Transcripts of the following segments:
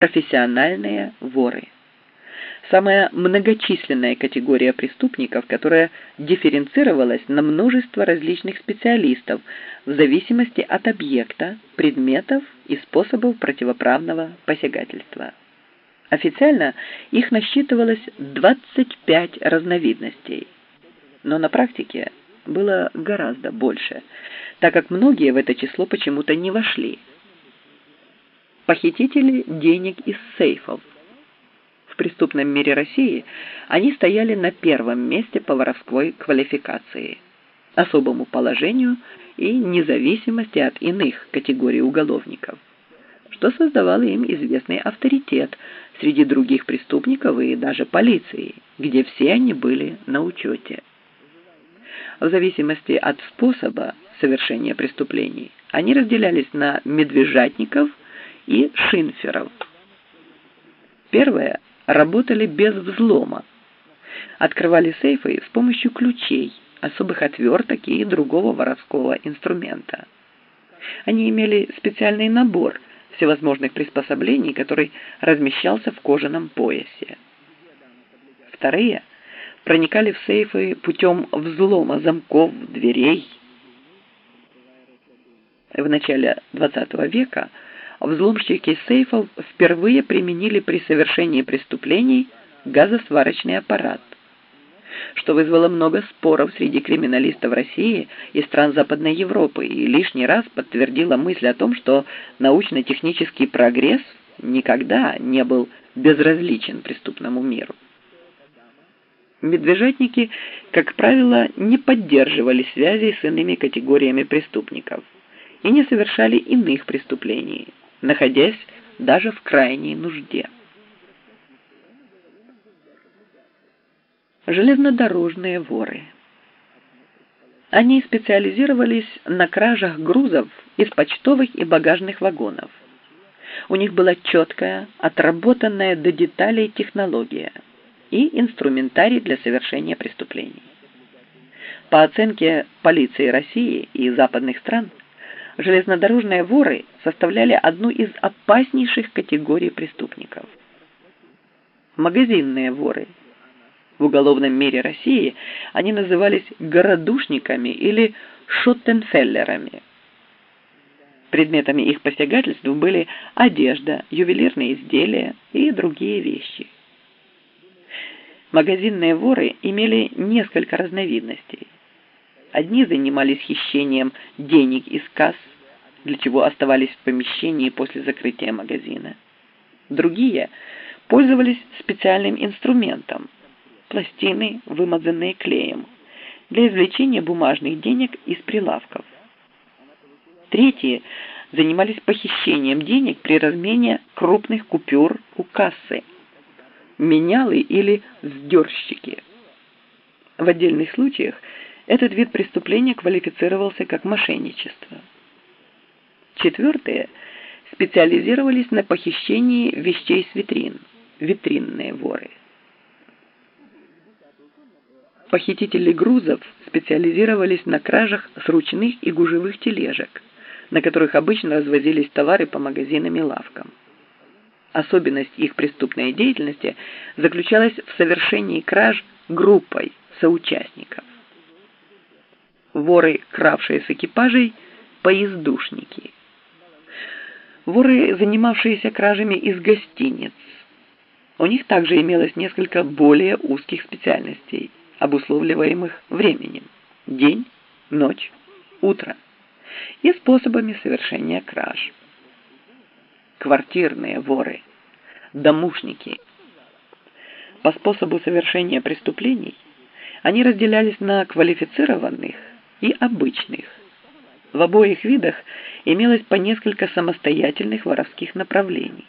профессиональные воры. Самая многочисленная категория преступников, которая дифференцировалась на множество различных специалистов в зависимости от объекта, предметов и способов противоправного посягательства. Официально их насчитывалось 25 разновидностей, но на практике было гораздо больше, так как многие в это число почему-то не вошли – похитители денег из сейфов. В преступном мире России они стояли на первом месте по воровской квалификации, особому положению и независимости от иных категорий уголовников, что создавало им известный авторитет среди других преступников и даже полиции, где все они были на учете. В зависимости от способа совершения преступлений они разделялись на медвежатников и шинферов. Первые работали без взлома. Открывали сейфы с помощью ключей, особых отверток и другого воровского инструмента. Они имели специальный набор всевозможных приспособлений, который размещался в кожаном поясе. Вторые проникали в сейфы путем взлома замков, дверей. В начале XX века взломщики сейфов впервые применили при совершении преступлений газосварочный аппарат, что вызвало много споров среди криминалистов России и стран Западной Европы и лишний раз подтвердило мысль о том, что научно-технический прогресс никогда не был безразличен преступному миру. Медвежатники, как правило, не поддерживали связи с иными категориями преступников и не совершали иных преступлений – находясь даже в крайней нужде. Железнодорожные воры. Они специализировались на кражах грузов из почтовых и багажных вагонов. У них была четкая, отработанная до деталей технология и инструментарий для совершения преступлений. По оценке полиции России и западных стран, железнодорожные воры составляли одну из опаснейших категорий преступников. Магазинные воры. В уголовном мире России они назывались городушниками или шоттенфеллерами. Предметами их посягательств были одежда, ювелирные изделия и другие вещи. Магазинные воры имели несколько разновидностей. Одни занимались хищением денег из касс, для чего оставались в помещении после закрытия магазина. Другие пользовались специальным инструментом – пластины, вымазанные клеем, для извлечения бумажных денег из прилавков. Третьи занимались похищением денег при размене крупных купюр у кассы, менялы или вздерщики. В отдельных случаях этот вид преступления квалифицировался как мошенничество. Четвертые специализировались на похищении вещей с витрин, витринные воры. Похитители грузов специализировались на кражах с ручных и гужевых тележек, на которых обычно развозились товары по магазинам и лавкам. Особенность их преступной деятельности заключалась в совершении краж группой соучастников. Воры, кравшие с экипажей, поездушники – воры, занимавшиеся кражами из гостиниц. У них также имелось несколько более узких специальностей, обусловливаемых временем – день, ночь, утро и способами совершения краж. Квартирные воры, домушники. По способу совершения преступлений они разделялись на квалифицированных и обычных. В обоих видах имелось по несколько самостоятельных воровских направлений.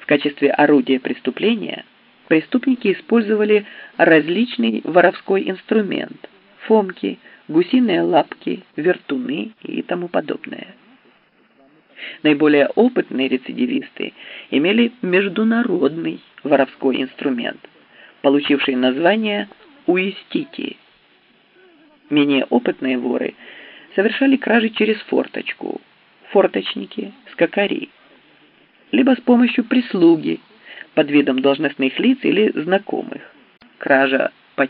В качестве орудия преступления преступники использовали различный воровской инструмент – фомки, гусиные лапки, вертуны и тому подобное. Наиболее опытные рецидивисты имели международный воровской инструмент, получивший название «уистити». Менее опытные воры – совершали кражи через форточку, форточники, скакари. либо с помощью прислуги под видом должностных лиц или знакомых. Кража по